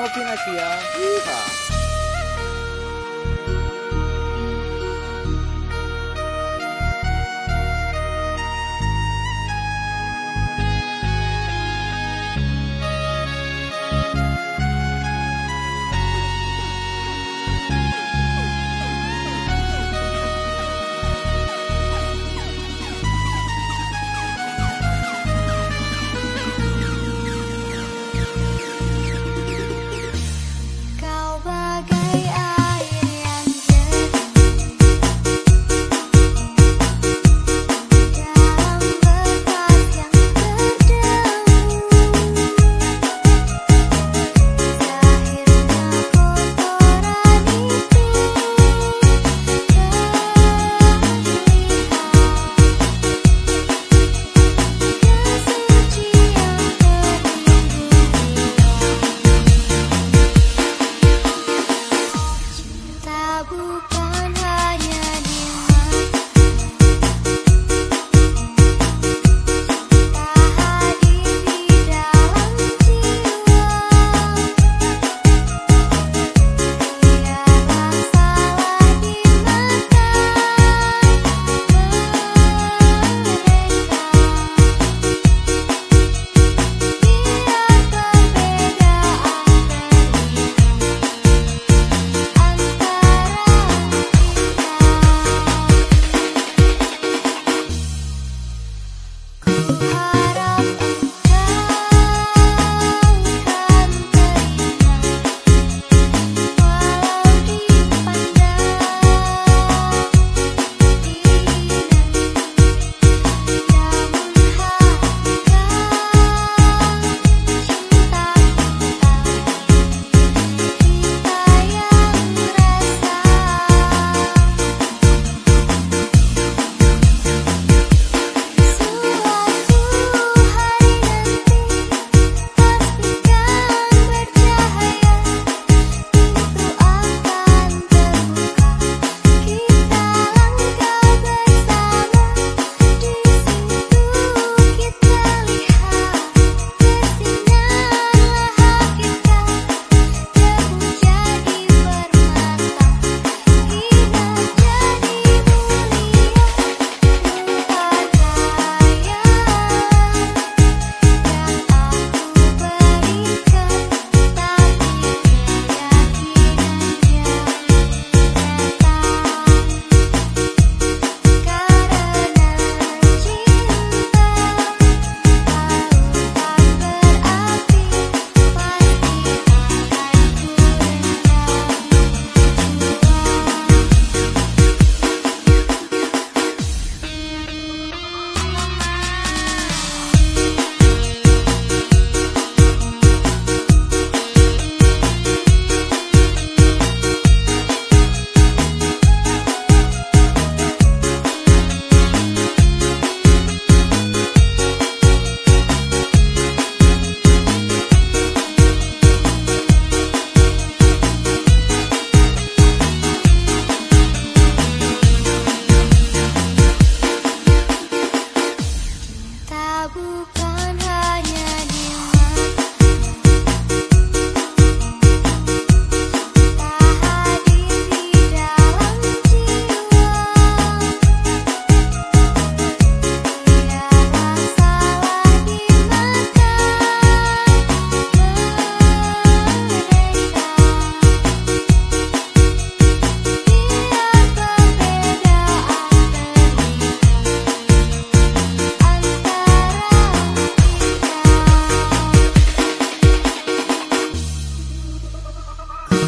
No Pinasia. Yeehaw.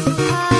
Bye.